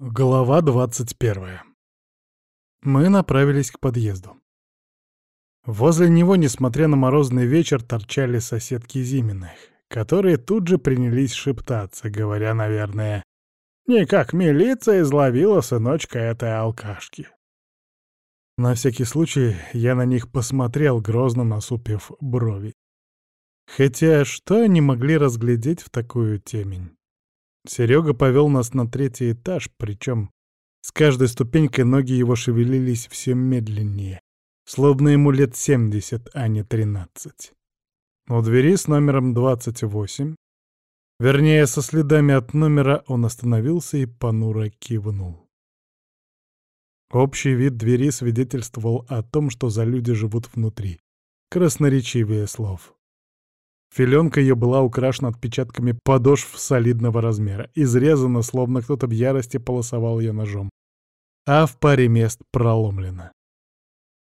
Глава 21. Мы направились к подъезду. Возле него, несмотря на морозный вечер, торчали соседки Зиминых, которые тут же принялись шептаться, говоря, наверное, «Не как милиция изловила сыночка этой алкашки». На всякий случай я на них посмотрел, грозно насупив брови. Хотя что они могли разглядеть в такую темень? Серега повел нас на третий этаж, причем с каждой ступенькой ноги его шевелились все медленнее, словно ему лет 70, а не 13. У двери с номером 28, вернее, со следами от номера, он остановился и понуро кивнул. Общий вид двери свидетельствовал о том, что за люди живут внутри. Красноречивее слов. Филенка ее была украшена отпечатками подошв солидного размера, изрезана, словно кто-то в ярости полосовал ее ножом, а в паре мест проломлена.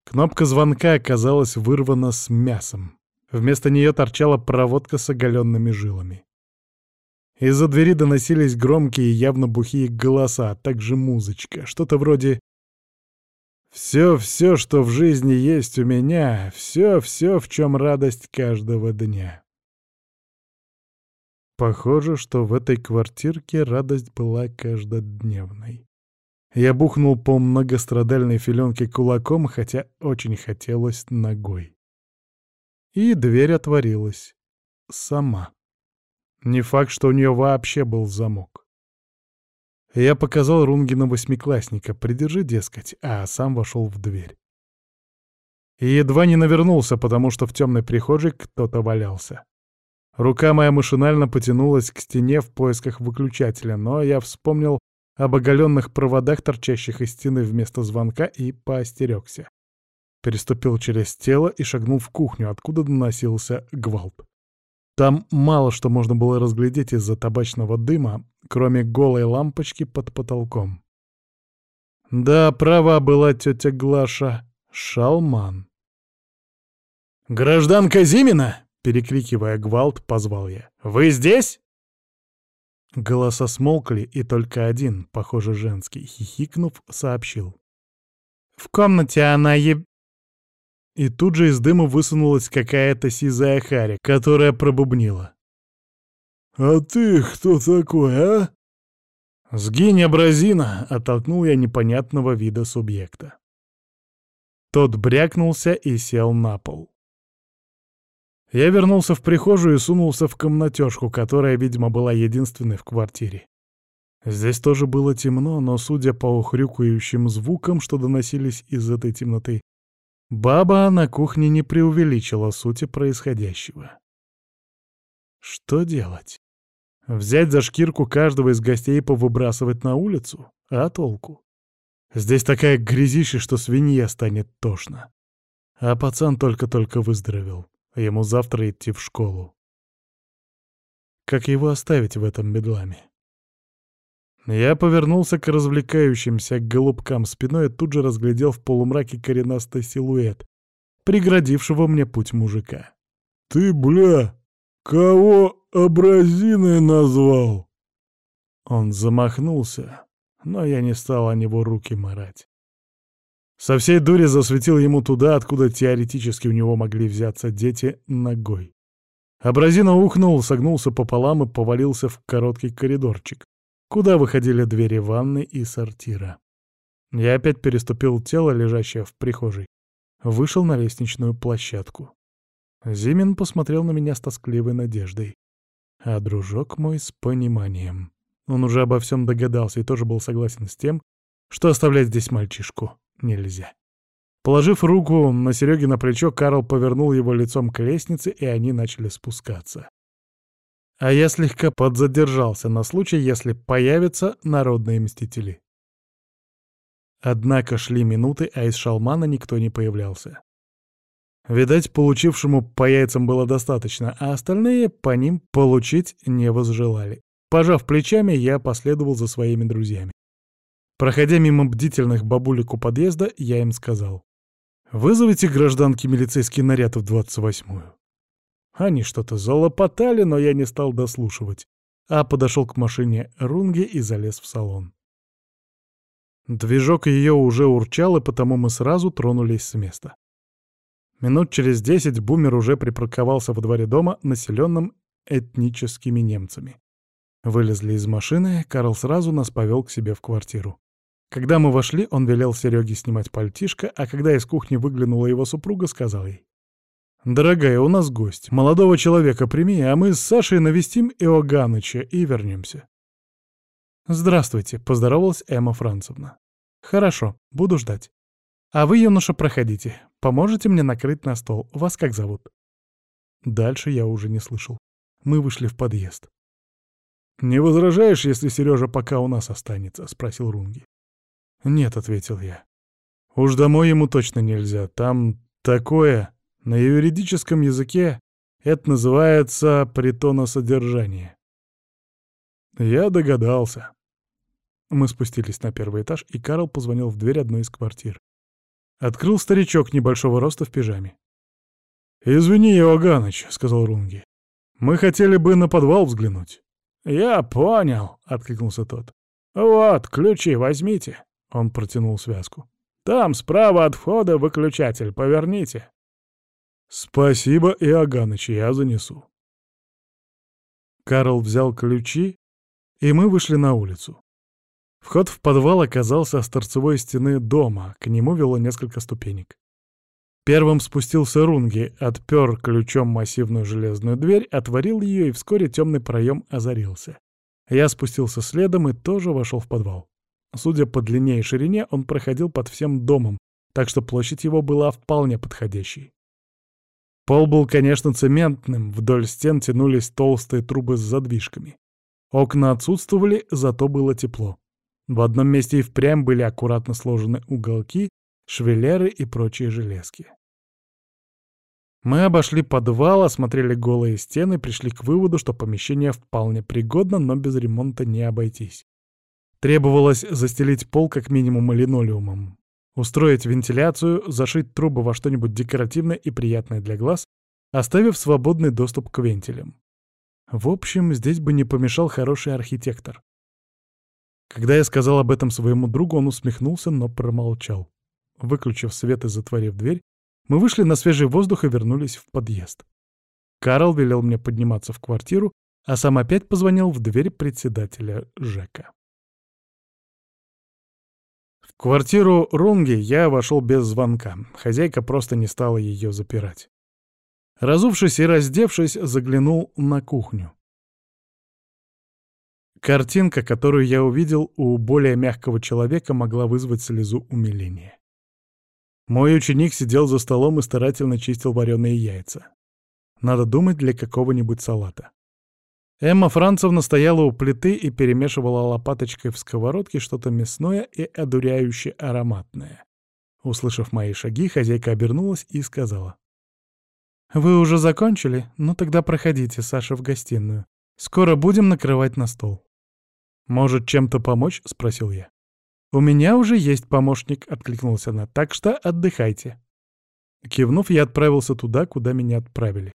Кнопка звонка оказалась вырвана с мясом. Вместо нее торчала проводка с оголенными жилами. Из-за двери доносились громкие явно бухие голоса, а также музычка, что-то вроде «Все-все, что в жизни есть у меня, все-все, в чем радость каждого дня». Похоже, что в этой квартирке радость была каждодневной. Я бухнул по многострадальной филенке кулаком, хотя очень хотелось ногой. И дверь отворилась. Сама. Не факт, что у нее вообще был замок. Я показал Рунгина восьмиклассника, придержи, дескать, а сам вошел в дверь. И едва не навернулся, потому что в темной прихожей кто-то валялся. Рука моя машинально потянулась к стене в поисках выключателя, но я вспомнил об оголенных проводах, торчащих из стены вместо звонка, и поостерегся. Переступил через тело и шагнул в кухню, откуда доносился гвалт. Там мало что можно было разглядеть из-за табачного дыма, кроме голой лампочки под потолком. Да, права была тетя Глаша. Шалман. «Гражданка Зимина!» Перекрикивая гвалт, позвал я. «Вы здесь?» Голоса смолкли, и только один, похоже, женский, хихикнув, сообщил. «В комнате она еб...» И тут же из дыма высунулась какая-то сизая харя, которая пробубнила. «А ты кто такой, а?» «Сгинь, абразина!» — оттолкнул я непонятного вида субъекта. Тот брякнулся и сел на пол. Я вернулся в прихожую и сунулся в комнатёшку, которая, видимо, была единственной в квартире. Здесь тоже было темно, но, судя по ухрюкающим звукам, что доносились из этой темноты, баба на кухне не преувеличила сути происходящего. Что делать? Взять за шкирку каждого из гостей и повыбрасывать на улицу? А толку? Здесь такая грязища, что свинья станет тошно. А пацан только-только выздоровел. Ему завтра идти в школу. Как его оставить в этом бедламе? Я повернулся к развлекающимся голубкам спиной и тут же разглядел в полумраке коренастый силуэт, преградившего мне путь мужика. «Ты, бля, кого образиной назвал?» Он замахнулся, но я не стал о него руки марать. Со всей дури засветил ему туда, откуда теоретически у него могли взяться дети, ногой. Абразина ухнул, согнулся пополам и повалился в короткий коридорчик, куда выходили двери ванны и сортира. Я опять переступил тело, лежащее в прихожей. Вышел на лестничную площадку. Зимин посмотрел на меня с тоскливой надеждой. А дружок мой с пониманием. Он уже обо всем догадался и тоже был согласен с тем, что оставлять здесь мальчишку нельзя. Положив руку на Сереге на плечо, Карл повернул его лицом к лестнице, и они начали спускаться. А я слегка подзадержался на случай, если появятся народные мстители. Однако шли минуты, а из шалмана никто не появлялся. Видать, получившему по яйцам было достаточно, а остальные по ним получить не возжелали. Пожав плечами, я последовал за своими друзьями. Проходя мимо бдительных бабулек у подъезда, я им сказал. «Вызовите гражданки милицейский наряд в 28-ю». Они что-то залопотали, но я не стал дослушивать, а подошел к машине Рунге и залез в салон. Движок ее уже урчал, и потому мы сразу тронулись с места. Минут через десять бумер уже припарковался во дворе дома, населенном этническими немцами. Вылезли из машины, Карл сразу нас повел к себе в квартиру. Когда мы вошли, он велел Сереге снимать пальтишко, а когда из кухни выглянула его супруга, сказал ей. «Дорогая, у нас гость. Молодого человека прими, а мы с Сашей навестим Иоганыча и вернемся. «Здравствуйте», — поздоровалась Эмма Францевна. «Хорошо, буду ждать. А вы, юноша, проходите. Поможете мне накрыть на стол. Вас как зовут?» Дальше я уже не слышал. Мы вышли в подъезд. «Не возражаешь, если Сережа пока у нас останется?» — спросил Рунги. «Нет», — ответил я. «Уж домой ему точно нельзя. Там такое... На юридическом языке это называется притоносодержание». Я догадался. Мы спустились на первый этаж, и Карл позвонил в дверь одной из квартир. Открыл старичок небольшого роста в пижаме. «Извини, Иоганныч», — сказал Рунги. «Мы хотели бы на подвал взглянуть». «Я понял», — откликнулся тот. «Вот, ключи возьмите». Он протянул связку. «Там справа от входа выключатель, поверните». «Спасибо, Иоганныч, я занесу». Карл взял ключи, и мы вышли на улицу. Вход в подвал оказался с торцевой стены дома, к нему вело несколько ступенек. Первым спустился Рунги, отпер ключом массивную железную дверь, отворил ее, и вскоре темный проем озарился. Я спустился следом и тоже вошел в подвал. Судя по длине и ширине, он проходил под всем домом, так что площадь его была вполне подходящей. Пол был, конечно, цементным, вдоль стен тянулись толстые трубы с задвижками. Окна отсутствовали, зато было тепло. В одном месте и впрямь были аккуратно сложены уголки, швеллеры и прочие железки. Мы обошли подвал, осмотрели голые стены, пришли к выводу, что помещение вполне пригодно, но без ремонта не обойтись. Требовалось застелить пол как минимум линолеумом, устроить вентиляцию, зашить трубы во что-нибудь декоративное и приятное для глаз, оставив свободный доступ к вентилям. В общем, здесь бы не помешал хороший архитектор. Когда я сказал об этом своему другу, он усмехнулся, но промолчал. Выключив свет и затворив дверь, мы вышли на свежий воздух и вернулись в подъезд. Карл велел мне подниматься в квартиру, а сам опять позвонил в дверь председателя ЖЭКа. Квартиру Рунги я вошел без звонка. Хозяйка просто не стала ее запирать. Разувшись и раздевшись, заглянул на кухню. Картинка, которую я увидел у более мягкого человека, могла вызвать слезу умиления. Мой ученик сидел за столом и старательно чистил вареные яйца. Надо думать для какого-нибудь салата. Эмма Францевна стояла у плиты и перемешивала лопаточкой в сковородке что-то мясное и одуряюще ароматное. Услышав мои шаги, хозяйка обернулась и сказала. «Вы уже закончили? Ну тогда проходите, Саша, в гостиную. Скоро будем накрывать на стол». «Может, чем-то помочь?» — спросил я. «У меня уже есть помощник», — откликнулась она, — «так что отдыхайте». Кивнув, я отправился туда, куда меня отправили.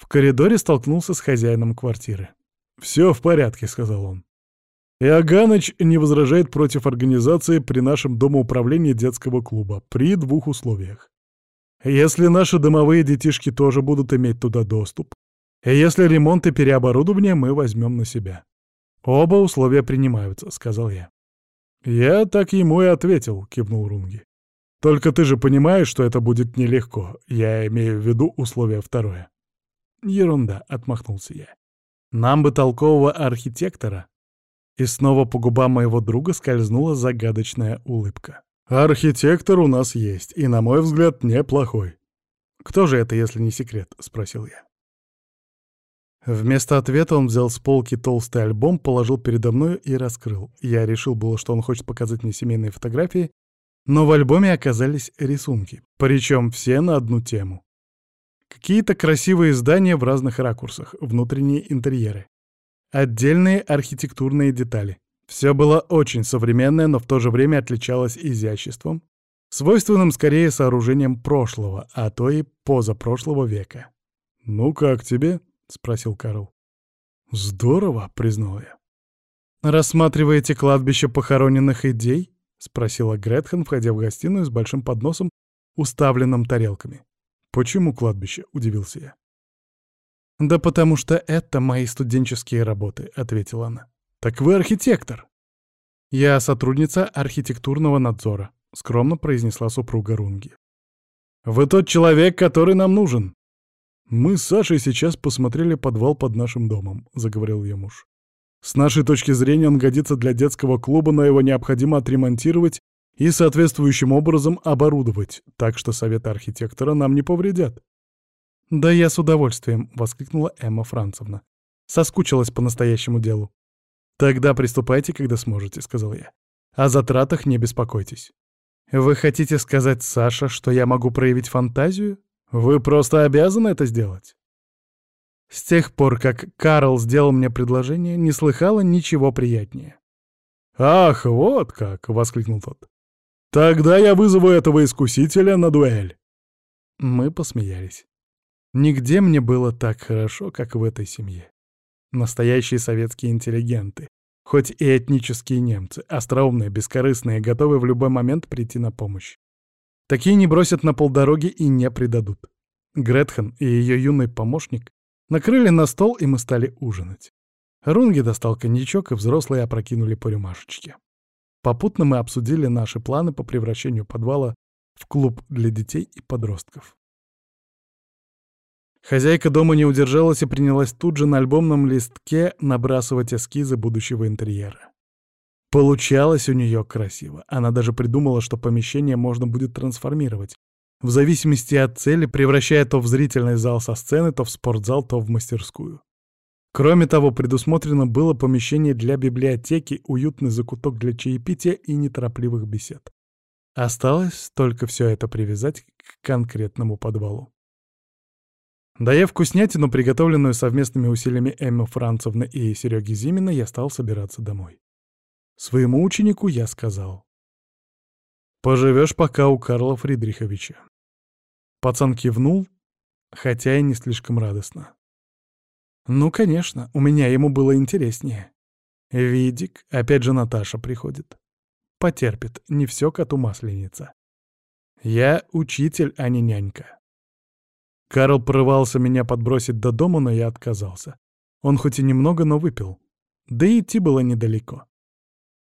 В коридоре столкнулся с хозяином квартиры. «Все в порядке», — сказал он. «Иоганыч не возражает против организации при нашем домоуправлении детского клуба при двух условиях. Если наши домовые детишки тоже будут иметь туда доступ, и если ремонт и переоборудование мы возьмем на себя. «Оба условия принимаются», — сказал я. «Я так ему и ответил», — кивнул Рунги. «Только ты же понимаешь, что это будет нелегко. Я имею в виду условие второе». «Ерунда», — отмахнулся я. «Нам бы толкового архитектора». И снова по губам моего друга скользнула загадочная улыбка. «Архитектор у нас есть, и, на мой взгляд, неплохой». «Кто же это, если не секрет?» — спросил я. Вместо ответа он взял с полки толстый альбом, положил передо мной и раскрыл. Я решил было, что он хочет показать мне семейные фотографии, но в альбоме оказались рисунки, причем все на одну тему. Какие-то красивые здания в разных ракурсах, внутренние интерьеры. Отдельные архитектурные детали. Все было очень современное, но в то же время отличалось изяществом, свойственным скорее сооружением прошлого, а то и позапрошлого века. «Ну как тебе?» — спросил Карл. «Здорово», — признал я. «Рассматриваете кладбище похороненных идей?» — спросила Гретхен, входя в гостиную с большим подносом, уставленным тарелками. «Почему кладбище?» — удивился я. «Да потому что это мои студенческие работы», — ответила она. «Так вы архитектор!» «Я сотрудница архитектурного надзора», — скромно произнесла супруга Рунги. «Вы тот человек, который нам нужен!» «Мы с Сашей сейчас посмотрели подвал под нашим домом», — заговорил ее муж. «С нашей точки зрения он годится для детского клуба, но его необходимо отремонтировать и соответствующим образом оборудовать, так что советы архитектора нам не повредят. «Да я с удовольствием», — воскликнула Эмма Францевна. Соскучилась по настоящему делу. «Тогда приступайте, когда сможете», — сказал я. «О затратах не беспокойтесь». «Вы хотите сказать, Саша, что я могу проявить фантазию? Вы просто обязаны это сделать». С тех пор, как Карл сделал мне предложение, не слыхала ничего приятнее. «Ах, вот как!» — воскликнул тот. «Тогда я вызову этого искусителя на дуэль». Мы посмеялись. Нигде мне было так хорошо, как в этой семье. Настоящие советские интеллигенты, хоть и этнические немцы, остроумные, бескорыстные, готовы в любой момент прийти на помощь. Такие не бросят на полдороги и не предадут. Гретхен и ее юный помощник накрыли на стол, и мы стали ужинать. Рунги достал коньячок, и взрослые опрокинули по рюмашечке. Попутно мы обсудили наши планы по превращению подвала в клуб для детей и подростков. Хозяйка дома не удержалась и принялась тут же на альбомном листке набрасывать эскизы будущего интерьера. Получалось у нее красиво. Она даже придумала, что помещение можно будет трансформировать, в зависимости от цели, превращая то в зрительный зал со сцены, то в спортзал, то в мастерскую. Кроме того, предусмотрено было помещение для библиотеки, уютный закуток для чаепития и неторопливых бесед. Осталось только все это привязать к конкретному подвалу. Доев вкуснятину, приготовленную совместными усилиями Эммы Францевны и Сереги Зимина, я стал собираться домой. Своему ученику я сказал. «Поживешь пока у Карла Фридриховича». Пацан кивнул, хотя и не слишком радостно. «Ну, конечно, у меня ему было интереснее. Видик, опять же Наташа приходит. Потерпит, не все коту масленица. Я учитель, а не нянька». Карл порывался меня подбросить до дома, но я отказался. Он хоть и немного, но выпил. Да и идти было недалеко.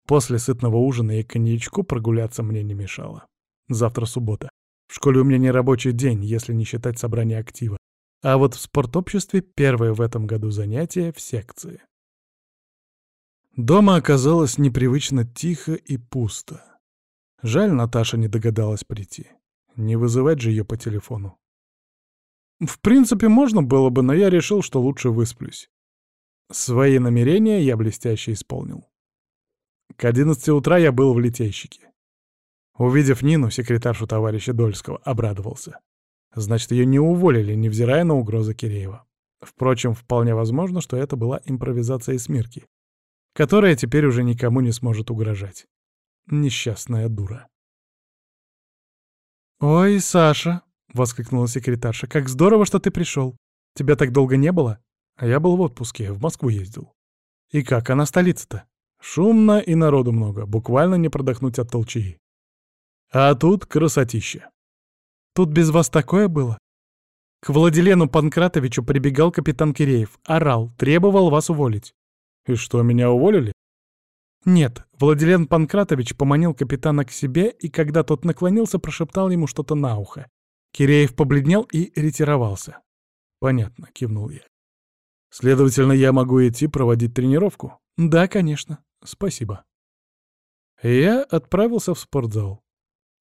После сытного ужина и коньячку прогуляться мне не мешало. Завтра суббота. В школе у меня не рабочий день, если не считать собрания актива. А вот в спортобществе первое в этом году занятие в секции. Дома оказалось непривычно тихо и пусто. Жаль, Наташа не догадалась прийти. Не вызывать же ее по телефону. В принципе, можно было бы, но я решил, что лучше высплюсь. Свои намерения я блестяще исполнил. К одиннадцати утра я был в литейщике. Увидев Нину, секретаршу товарища Дольского, обрадовался. Значит, ее не уволили, невзирая на угрозы Киреева. Впрочем, вполне возможно, что это была импровизация Смирки, которая теперь уже никому не сможет угрожать. Несчастная дура. «Ой, Саша!» — воскликнула секретарша. «Как здорово, что ты пришел. Тебя так долго не было? А я был в отпуске, в Москву ездил. И как, она столица-то? Шумно и народу много, буквально не продохнуть от толчии. А тут красотища. Тут без вас такое было? К Владилену Панкратовичу прибегал капитан Киреев, орал, требовал вас уволить. И что, меня уволили? Нет, Владилен Панкратович поманил капитана к себе, и когда тот наклонился, прошептал ему что-то на ухо. Киреев побледнел и ретировался. «Понятно», — кивнул я. «Следовательно, я могу идти проводить тренировку?» «Да, конечно. Спасибо». Я отправился в спортзал.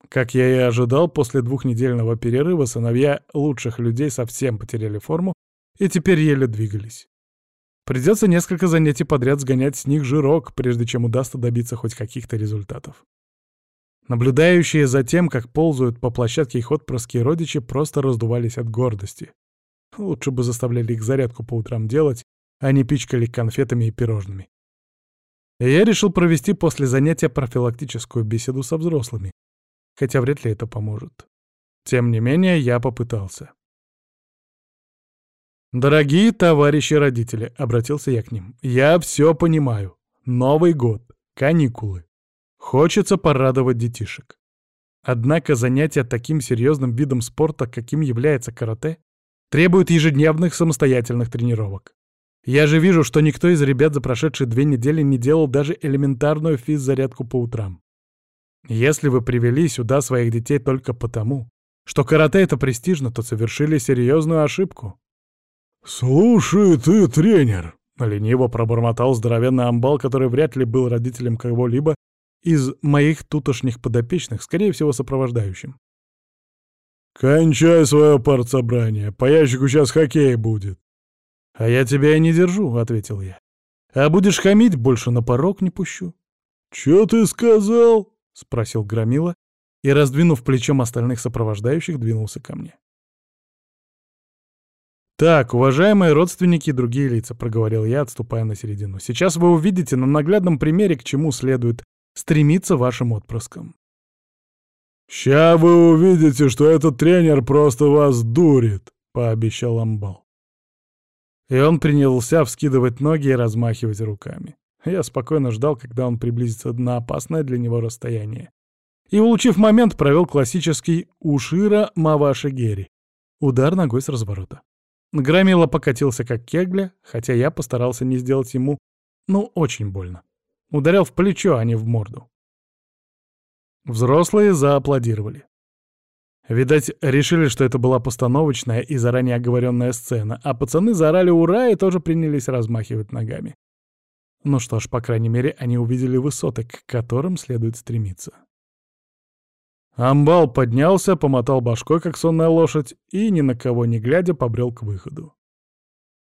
Как я и ожидал, после двухнедельного перерыва сыновья лучших людей совсем потеряли форму и теперь еле двигались. Придется несколько занятий подряд сгонять с них жирок, прежде чем удастся добиться хоть каких-то результатов. Наблюдающие за тем, как ползают по площадке их отпрыски родичи, просто раздувались от гордости. Лучше бы заставляли их зарядку по утрам делать, а не пичкали конфетами и пирожными. Я решил провести после занятия профилактическую беседу со взрослыми, хотя вряд ли это поможет. Тем не менее, я попытался. «Дорогие товарищи родители», — обратился я к ним, — «я все понимаю. Новый год, каникулы. Хочется порадовать детишек. Однако занятия таким серьезным видом спорта, каким является карате, требуют ежедневных самостоятельных тренировок. Я же вижу, что никто из ребят за прошедшие две недели не делал даже элементарную физзарядку по утрам. Если вы привели сюда своих детей только потому, что карате — это престижно, то совершили серьезную ошибку. «Слушай, ты тренер!» — лениво пробормотал здоровенный амбал, который вряд ли был родителем кого-либо из моих тутошних подопечных, скорее всего, сопровождающим. «Кончай свое партсобрание, по ящику сейчас хоккей будет». «А я тебя и не держу», — ответил я. «А будешь хамить, больше на порог не пущу». «Чё ты сказал?» — спросил Громила и, раздвинув плечом остальных сопровождающих, двинулся ко мне. «Так, уважаемые родственники и другие лица», — проговорил я, отступая на середину. «Сейчас вы увидите на наглядном примере, к чему следует стремиться вашим отпрыском. «Ща вы увидите, что этот тренер просто вас дурит», — пообещал Амбал. И он принялся вскидывать ноги и размахивать руками. Я спокойно ждал, когда он приблизится на опасное для него расстояние. И, улучив момент, провел классический «Ушира Маваши Гери». Удар ногой с разворота. Громила покатился как кегля, хотя я постарался не сделать ему, ну, очень больно. Ударил в плечо, а не в морду. Взрослые зааплодировали. Видать, решили, что это была постановочная и заранее оговоренная сцена, а пацаны заорали «Ура!» и тоже принялись размахивать ногами. Ну что ж, по крайней мере, они увидели высоты, к которым следует стремиться. Амбал поднялся, помотал башкой, как сонная лошадь, и, ни на кого не глядя, побрел к выходу.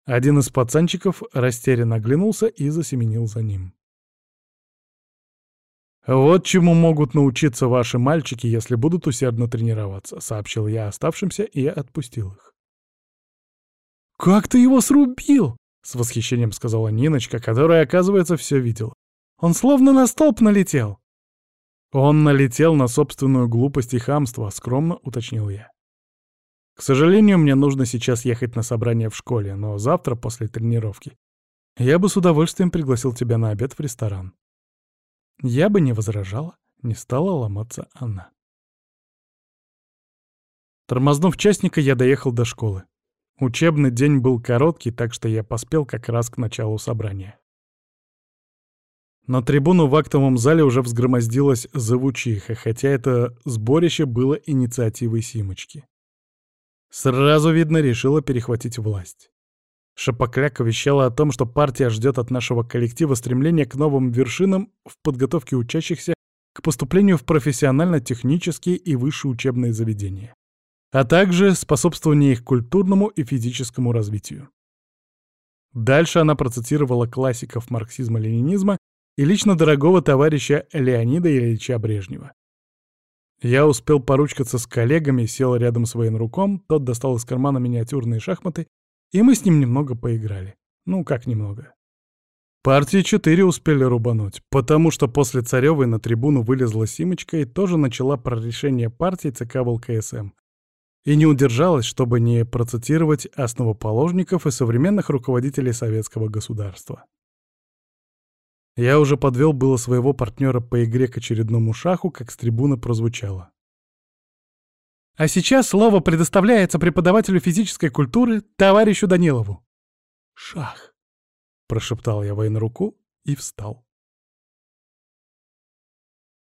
Один из пацанчиков растерянно оглянулся и засеменил за ним. «Вот чему могут научиться ваши мальчики, если будут усердно тренироваться», — сообщил я оставшимся и отпустил их. «Как ты его срубил?» — с восхищением сказала Ниночка, которая, оказывается, все видела. «Он словно на столб налетел». «Он налетел на собственную глупость и хамство», — скромно уточнил я. «К сожалению, мне нужно сейчас ехать на собрание в школе, но завтра, после тренировки, я бы с удовольствием пригласил тебя на обед в ресторан. Я бы не возражала, не стала ломаться она. Тормознув частника, я доехал до школы. Учебный день был короткий, так что я поспел как раз к началу собрания. На трибуну в актовом зале уже взгромоздилась завучиха, хотя это сборище было инициативой Симочки. Сразу видно, решила перехватить власть. Шапокляк вещала о том, что партия ждет от нашего коллектива стремления к новым вершинам в подготовке учащихся к поступлению в профессионально-технические и высшие учебные заведения, а также способствование их культурному и физическому развитию. Дальше она процитировала классиков марксизма-ленинизма и лично дорогого товарища Леонида Ильича Брежнева. Я успел поручкаться с коллегами, сел рядом с военруком, тот достал из кармана миниатюрные шахматы и мы с ним немного поиграли. Ну, как немного. Партии четыре успели рубануть, потому что после Царёвой на трибуну вылезла Симочка и тоже начала про решение партии ЦК ВЛКСМ. И не удержалась, чтобы не процитировать основоположников и современных руководителей советского государства. Я уже подвел было своего партнера по игре к очередному шаху, как с трибуны прозвучало. А сейчас слово предоставляется преподавателю физической культуры товарищу Данилову. «Шах!» — прошептал я руку и встал.